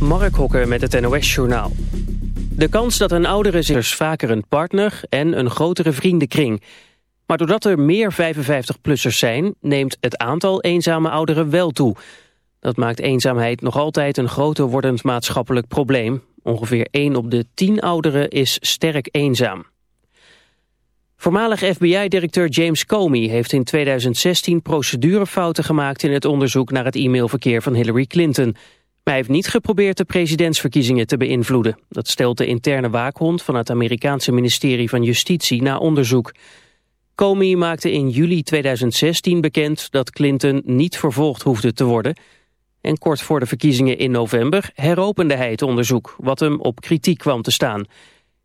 Mark Hokker met het NOS-journaal. De kans dat een oudere zich vaker een partner en een grotere vriendenkring. Maar doordat er meer 55-plussers zijn, neemt het aantal eenzame ouderen wel toe. Dat maakt eenzaamheid nog altijd een groter wordend maatschappelijk probleem. Ongeveer 1 op de 10 ouderen is sterk eenzaam. Voormalig FBI-directeur James Comey heeft in 2016 procedurefouten gemaakt in het onderzoek naar het e-mailverkeer van Hillary Clinton. Hij heeft niet geprobeerd de presidentsverkiezingen te beïnvloeden. Dat stelt de interne waakhond van het Amerikaanse ministerie van Justitie na onderzoek. Comey maakte in juli 2016 bekend dat Clinton niet vervolgd hoefde te worden. En kort voor de verkiezingen in november heropende hij het onderzoek, wat hem op kritiek kwam te staan.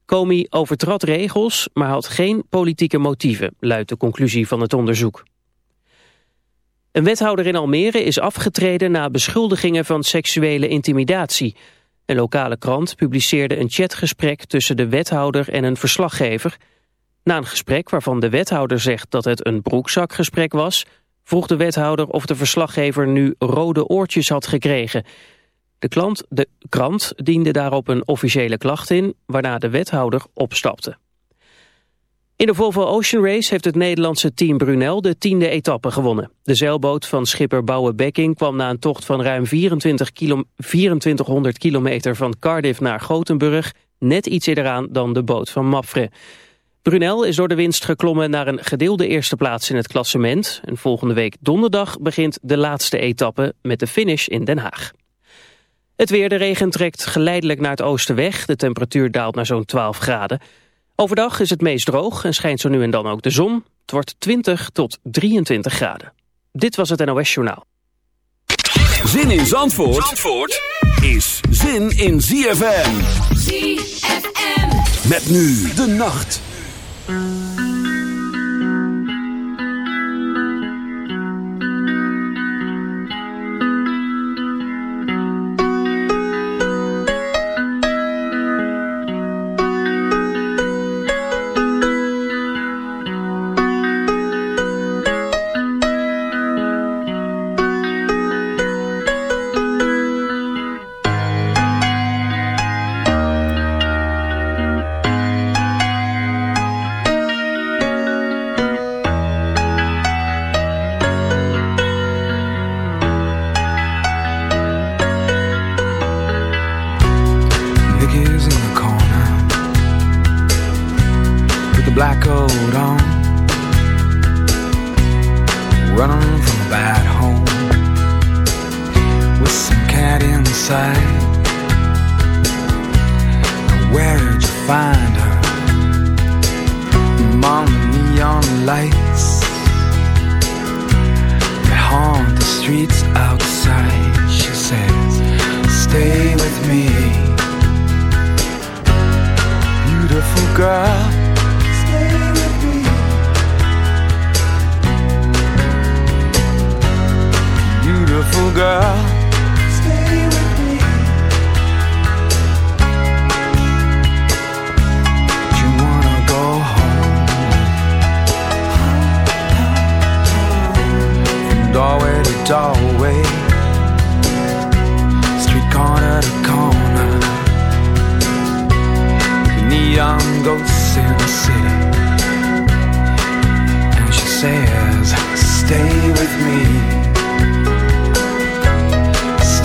Comey overtrad regels, maar had geen politieke motieven, luidt de conclusie van het onderzoek. Een wethouder in Almere is afgetreden na beschuldigingen van seksuele intimidatie. Een lokale krant publiceerde een chatgesprek tussen de wethouder en een verslaggever. Na een gesprek waarvan de wethouder zegt dat het een broekzakgesprek was... vroeg de wethouder of de verslaggever nu rode oortjes had gekregen... De, klant, de krant diende daarop een officiële klacht in, waarna de wethouder opstapte. In de Volvo Ocean Race heeft het Nederlandse team Brunel de tiende etappe gewonnen. De zeilboot van schipper Bouwe Bekking kwam na een tocht van ruim 24 kilo, 2400 kilometer van Cardiff naar Gothenburg net iets eerder aan dan de boot van Mapfre. Brunel is door de winst geklommen naar een gedeelde eerste plaats in het klassement. En volgende week donderdag begint de laatste etappe met de finish in Den Haag. Het weer, de regen trekt geleidelijk naar het oosten weg. De temperatuur daalt naar zo'n 12 graden. Overdag is het meest droog en schijnt zo nu en dan ook de zon. Het wordt 20 tot 23 graden. Dit was het NOS Journaal. Zin in Zandvoort, Zandvoort is zin in ZFM. ZFM. Met nu de nacht.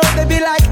They be like,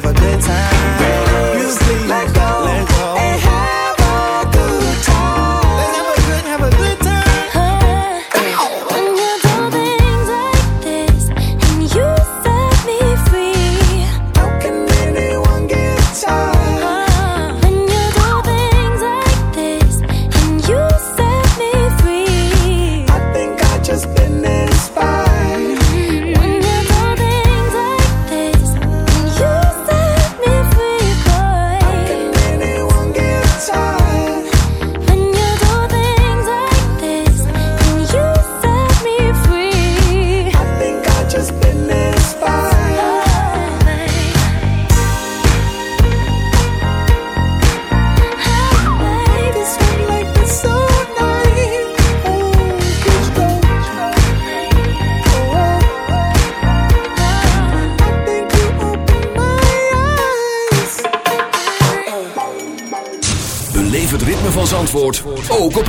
have a good time. Music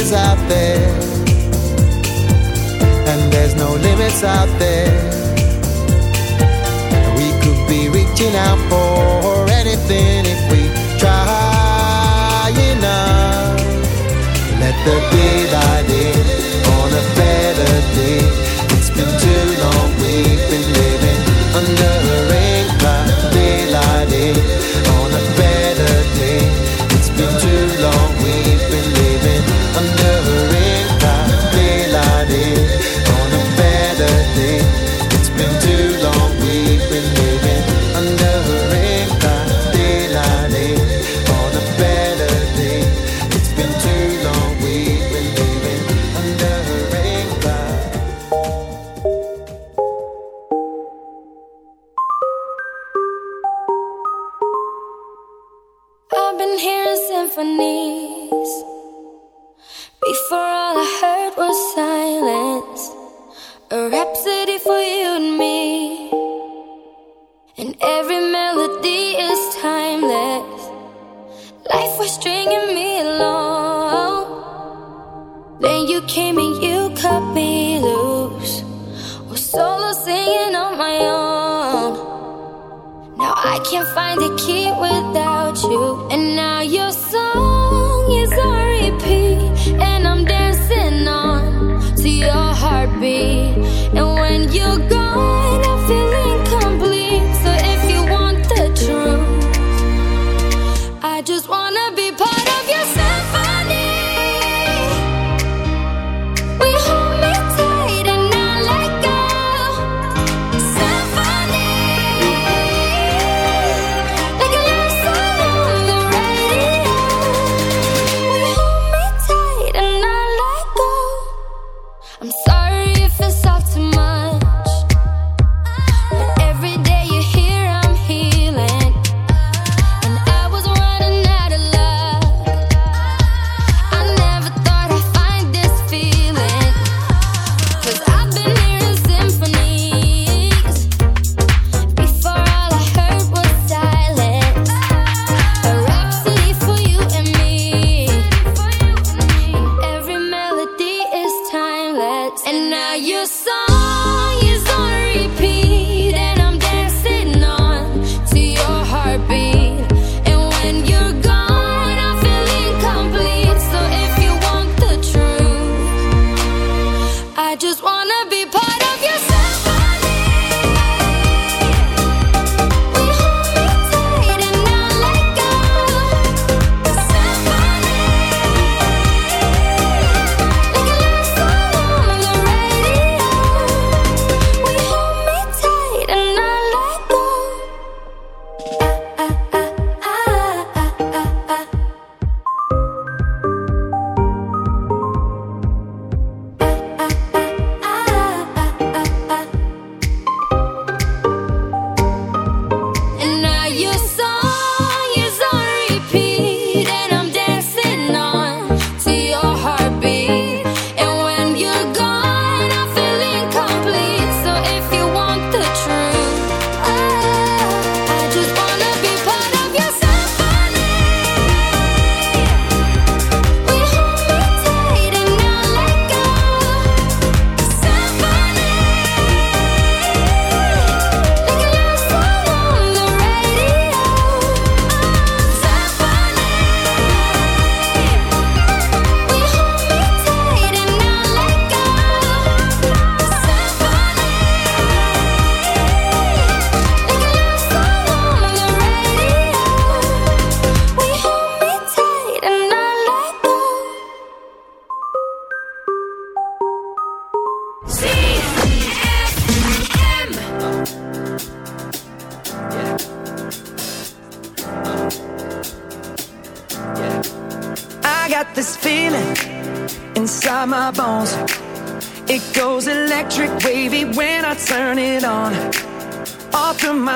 Is out there. And there's no limits out there. We could be reaching out for anything if we try enough. Let the day light in on a better day.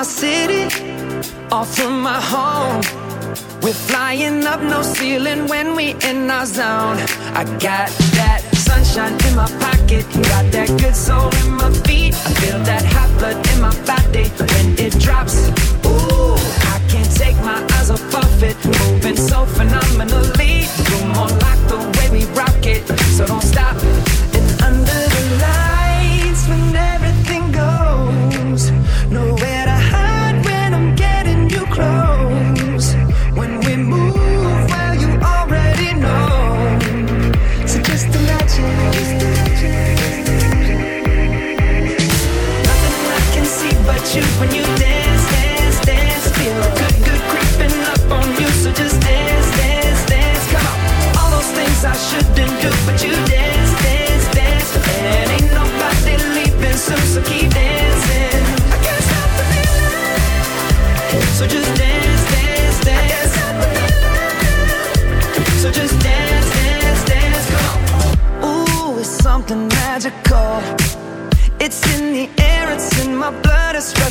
city, off from my home. We're flying up, no ceiling when we in our zone. I got that sunshine in my pocket, got that good soul in my feet. I feel that hot blood in my body when it drops. Ooh, I can't take my eyes off of it, moving so phenomenally. Room on lock, the way we rock it, so don't stop.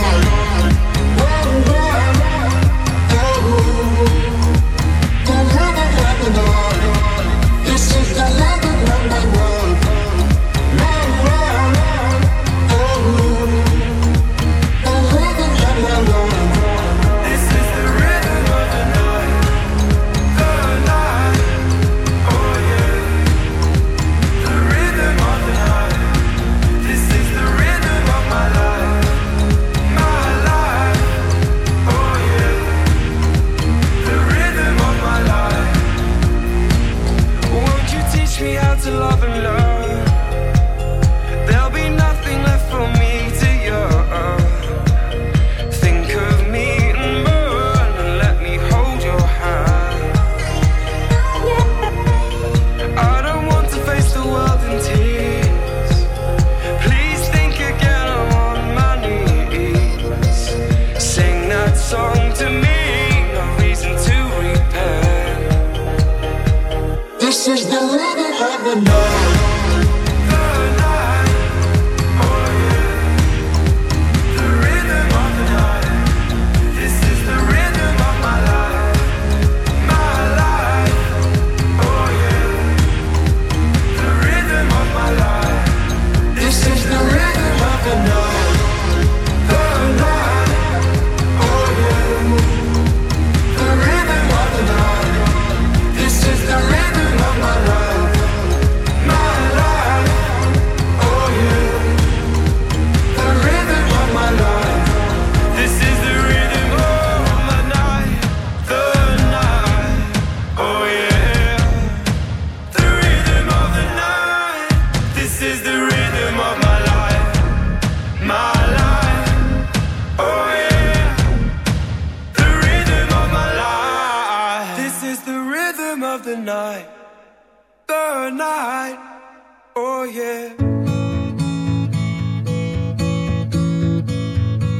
night.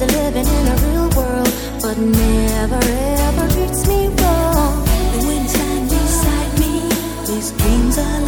A living in a real world, but never ever treats me wrong. And when lying beside me, his dreams are